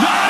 No!